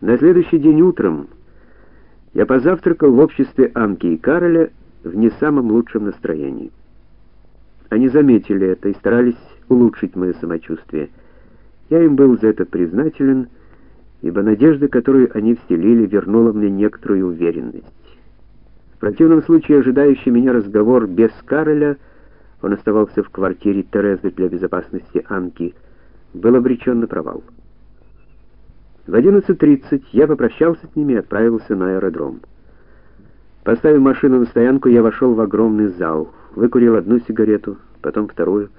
На следующий день утром я позавтракал в обществе Анки и Кароля в не самом лучшем настроении. Они заметили это и старались улучшить мое самочувствие. Я им был за это признателен, ибо надежда, которую они вселили, вернула мне некоторую уверенность. В противном случае ожидающий меня разговор без Кароля, он оставался в квартире Терезы для безопасности Анки, был обречен на провал. В 11.30 я попрощался с ними и отправился на аэродром. Поставив машину на стоянку, я вошел в огромный зал, выкурил одну сигарету, потом вторую,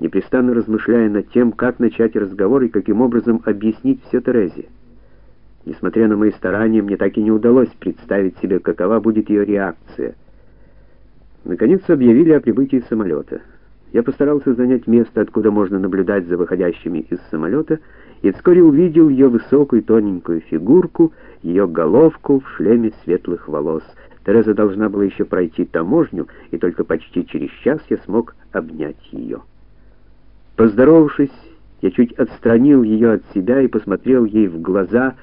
непрестанно размышляя над тем, как начать разговор и каким образом объяснить все Терезе. Несмотря на мои старания, мне так и не удалось представить себе, какова будет ее реакция. Наконец объявили о прибытии самолета. Я постарался занять место, откуда можно наблюдать за выходящими из самолета, и вскоре увидел ее высокую тоненькую фигурку, ее головку в шлеме светлых волос. Тереза должна была еще пройти таможню, и только почти через час я смог обнять ее. Поздоровавшись, я чуть отстранил ее от себя и посмотрел ей в глаза,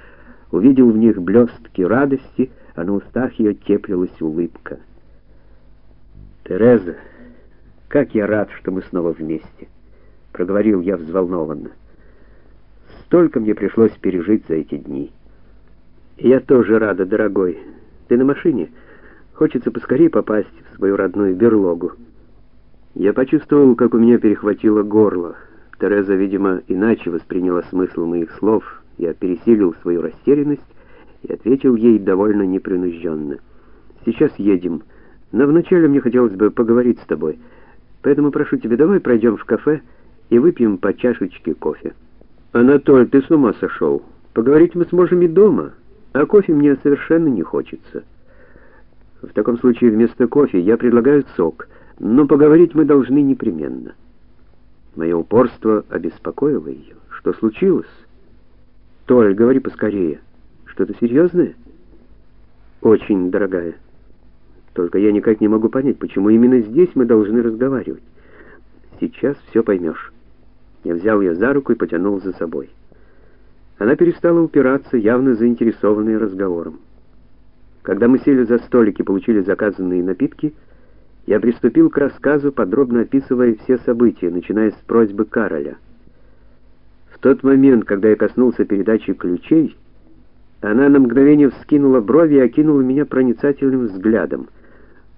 увидел в них блестки радости, а на устах ее теплилась улыбка. «Тереза, как я рад, что мы снова вместе!» — проговорил я взволнованно. Столько мне пришлось пережить за эти дни. Я тоже рада, дорогой. Ты на машине? Хочется поскорее попасть в свою родную берлогу. Я почувствовал, как у меня перехватило горло. Тереза, видимо, иначе восприняла смысл моих слов. Я пересилил свою растерянность и ответил ей довольно непринужденно. «Сейчас едем, но вначале мне хотелось бы поговорить с тобой. Поэтому прошу тебя, давай пройдем в кафе и выпьем по чашечке кофе». «Анатоль, ты с ума сошел? Поговорить мы сможем и дома, а кофе мне совершенно не хочется». «В таком случае вместо кофе я предлагаю сок, но поговорить мы должны непременно». Мое упорство обеспокоило ее. «Что случилось?» «Толь, говори поскорее. Что-то серьезное?» «Очень, дорогая. Только я никак не могу понять, почему именно здесь мы должны разговаривать. Сейчас все поймешь». Я взял ее за руку и потянул за собой. Она перестала упираться, явно заинтересованная разговором. Когда мы сели за столик и получили заказанные напитки, я приступил к рассказу, подробно описывая все события, начиная с просьбы Кароля. В тот момент, когда я коснулся передачи ключей, она на мгновение вскинула брови и окинула меня проницательным взглядом.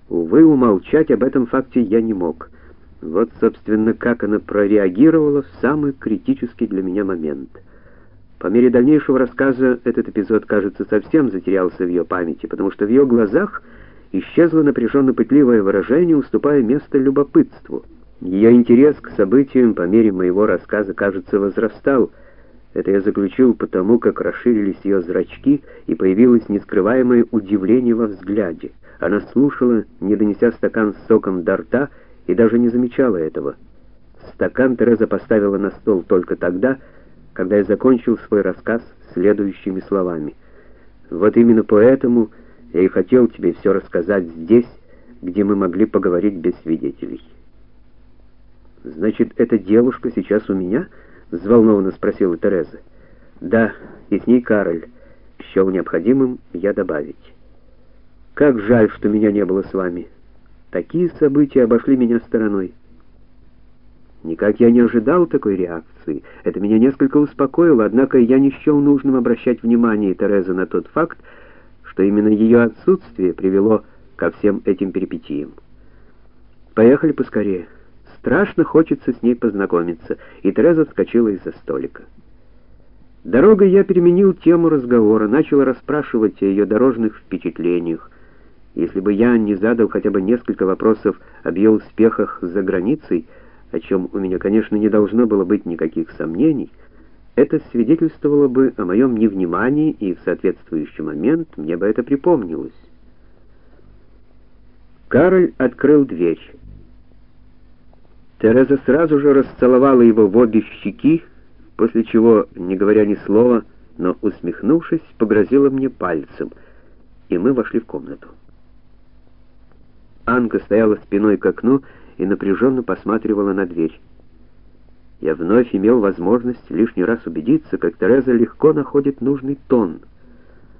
Увы, умолчать об этом факте я не мог. Вот, собственно, как она прореагировала в самый критический для меня момент. По мере дальнейшего рассказа этот эпизод, кажется, совсем затерялся в ее памяти, потому что в ее глазах исчезло напряженно-пытливое выражение, уступая место любопытству. Ее интерес к событиям по мере моего рассказа, кажется, возрастал. Это я заключил потому, как расширились ее зрачки и появилось нескрываемое удивление во взгляде. Она слушала, не донеся стакан с соком до рта, и даже не замечала этого. Стакан Тереза поставила на стол только тогда, когда я закончил свой рассказ следующими словами. «Вот именно поэтому я и хотел тебе все рассказать здесь, где мы могли поговорить без свидетелей». «Значит, эта девушка сейчас у меня?» — взволнованно спросила Тереза. «Да, и с ней Кароль. Счел необходимым я добавить. Как жаль, что меня не было с вами». Такие события обошли меня стороной. Никак я не ожидал такой реакции. Это меня несколько успокоило, однако я не счел нужным обращать внимание Терезы на тот факт, что именно ее отсутствие привело ко всем этим перипетиям. Поехали поскорее. Страшно хочется с ней познакомиться, и Тереза вскочила из-за столика. Дорогой я переменил тему разговора, начал расспрашивать о ее дорожных впечатлениях, если бы я не задал хотя бы несколько вопросов об ее успехах за границей, о чем у меня, конечно, не должно было быть никаких сомнений, это свидетельствовало бы о моем невнимании, и в соответствующий момент мне бы это припомнилось. Кароль открыл дверь. Тереза сразу же расцеловала его в обе щеки, после чего, не говоря ни слова, но усмехнувшись, погрозила мне пальцем, и мы вошли в комнату. Анка стояла спиной к окну и напряженно посматривала на дверь. Я вновь имел возможность лишний раз убедиться, как Тереза легко находит нужный тон —